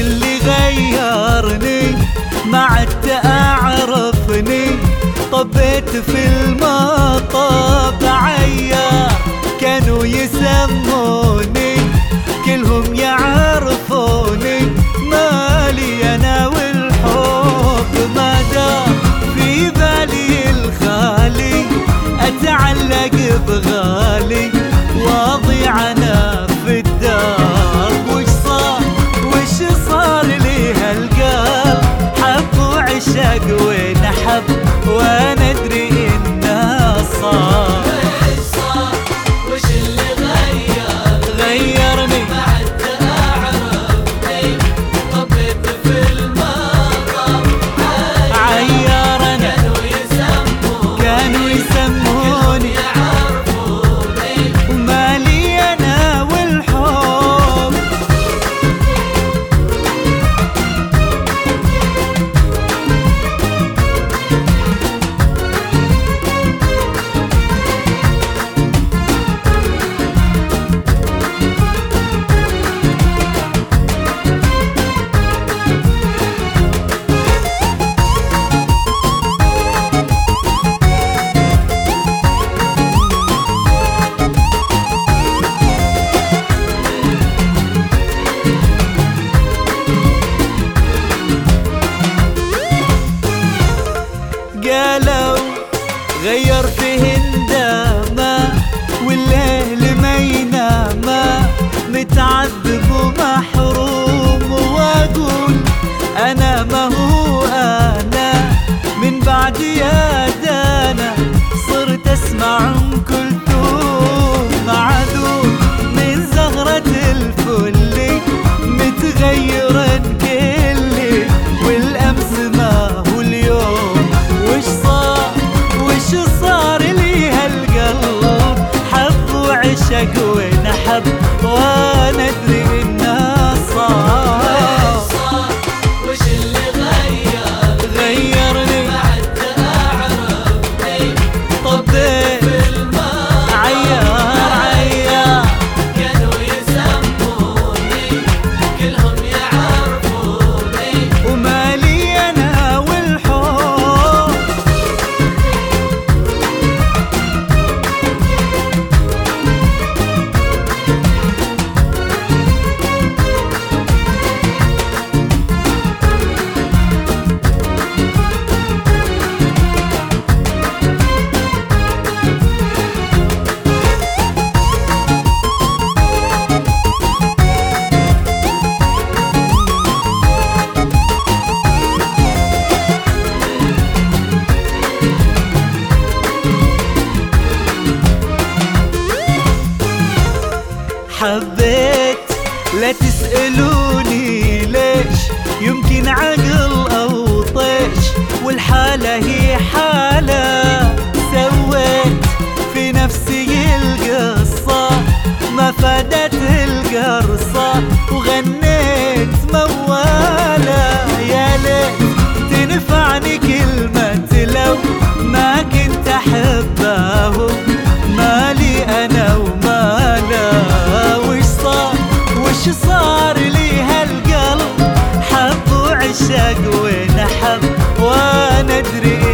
اللي غيرني؟ ما عدت أعرفني. طبيت في المطب عيار كانوا يسموني كلهم يعرفوني. مالي أنا والحب ما دام في بالي الخالي. أتعلق بغالي واضيع أنا يا دانا صرت أسمع ام كلثوم. معذور من زغرة الفل متغيرا كلي والأمس ما هو اليوم؟ وش صار؟ وش صار لي هالقلب؟ حب وعشق حبيت لا تسألوني ليش يمكن عقل أو طيش والحالة هي حالة. وأنا ادري